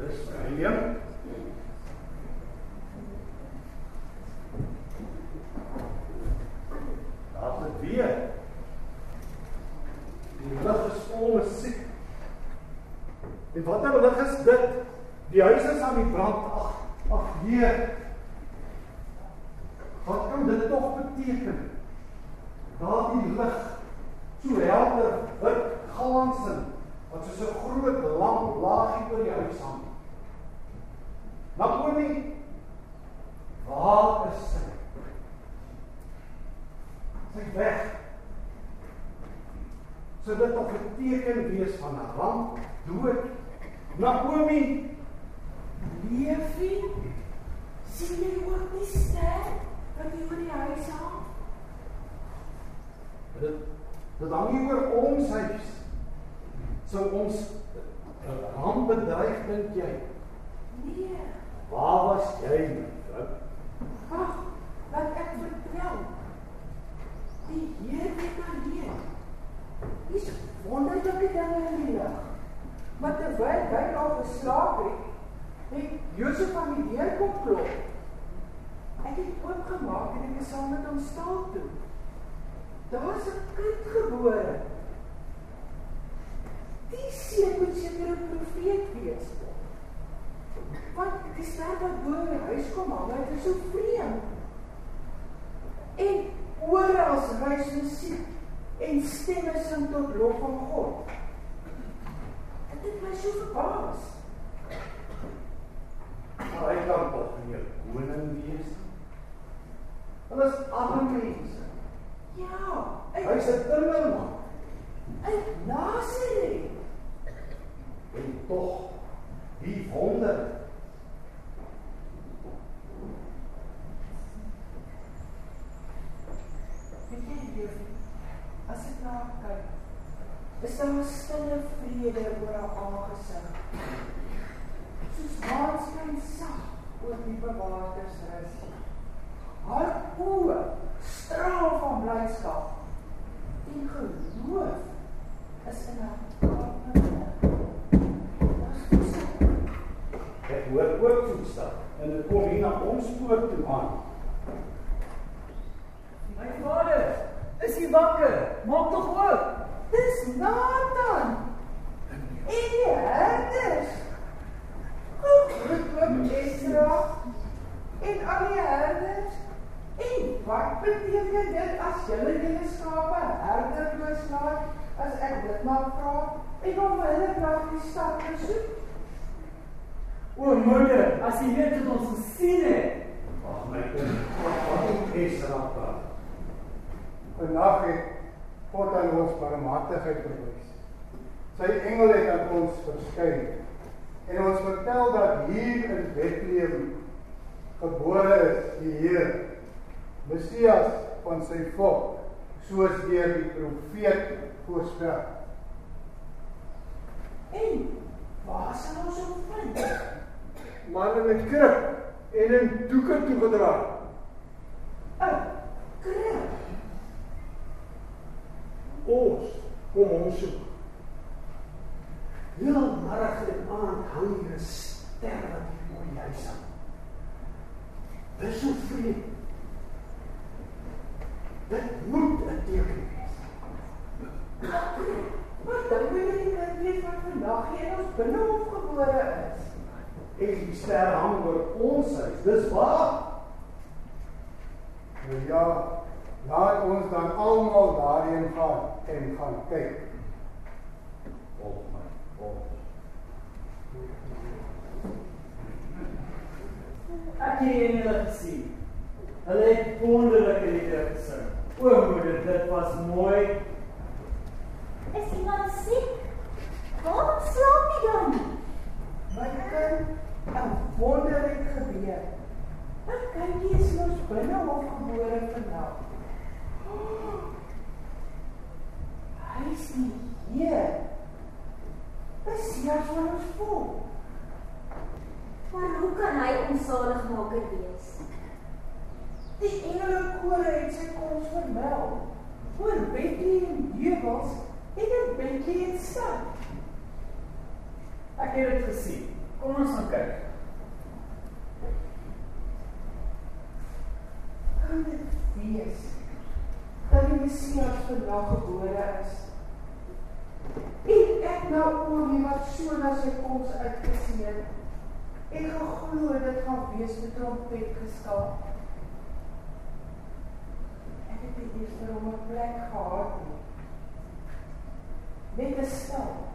Dis William. Daar's dit weer. Die lig is vol musiek. En wat 'n lig is dit? Die huis is aan die brand. Ag, ag Heer. Wat kan dit tog beteken? Daardie lig so helder, wit, glansend, wat soos 'n groot lamp laagie oor die huis hang. Naomi, waar is sy? Sy weg. So dit op 'n teken wees van 'n ramp, dood. Naomi, Leefie, sien jy ook die ster wat hier oor die huis hang? dit dit hang hier oor ons huis. Sou ons 'n ramp bedreig dink jy? Nee, Waar was jy, my vrou? wag, wat ek vertel. Die Heer weet alleen. Dis wonderlike dinge in die lig. Maar terwyl hy nog geslaap het, het Josef aan die deur kom klop. Ek het oopgemaak en ek is saam met hom staal toe. Daar's 'n kind gebore. Die seun moet seker 'n profeet wees. Want die ster wat bo in die huis kom hang, dit is so vreemd. En oral reis musiek en stemme sing tot lof van God. Dit het my so verbaas. Maar hy kan tog nie 'n koning wees nie. Hulle is arme mense. Ja, Hy's uit 'n timmerman. uit Nazareth. En tog die wonder. Jy Jeffrey, as ek na haar kyk, is daar 'n stille vrede oor haar aangesig. Soos maanskyn sag oor die bewakers rus. Haar oë straal van blydskap. En geloof is in haar. Ek hoor ook voetstap en dit kom hier na ons poort toe aan. My vader, is wakker? Maak tog oop. Dis Nathan. En die herders. Goed, goed, Esra. En al die herders. En wat beteken dit as julle julle skape herderloos laat as ek dit maar vra? En om hulle na die stad te soek? O moeder, as jy weet wat ons gesien het. Ag my kind, wat moet Esra praat? Vandag het God aan ons barmhartigheid bewys. Sy engel het aan ons verskyn en ons vertel dat hier in Bethlehem gebore is die Heer, Messias van sy volk, soos deur die profeet voorspel. En waar sal ons hom vind? Maar in 'n krib en in doeke toegedra. 'n Krib. Ons kom hom soek. Heel middag en aand hang hier 'n ster wat hier oor die huis hang. Dis so vreemd. Dit moet 'n teken wees. Wat dink jy die kind weet wat vandag hier ons binnehof gebore is? En die ster hang oor ons huis. Dis waar. Nou ja, laat ons dan almal daarheen gaan en gaan kyk. Volg my. Volg. Ek het hulle gesien. Hulle het wonderlike liedere gesing. O moeder, dit was mooi. Is iemand siek? Waarom slaap jy dan? My kind, 'n wonder het gebeur. 'n Kindjie is in ons binnehof gebore vandag. Hy is die Heer. Ja van ons volk. Maar hoe kan hy onsaligmaker wees? Die engelekore het sy koms vermeld. Oor Bethlehem heuwels en in Bethlehem stad. Ek het dit gesien. Kom ons gaan kyk. Kan dit wees die Messias vandag gebore is? En ek nou oor wie wat so na sy koms uitgesien. Ek geglo dit gaan wees met trompet geskaap. Ek het nie eers vir hom 'n plek gehad nie. Net 'n stel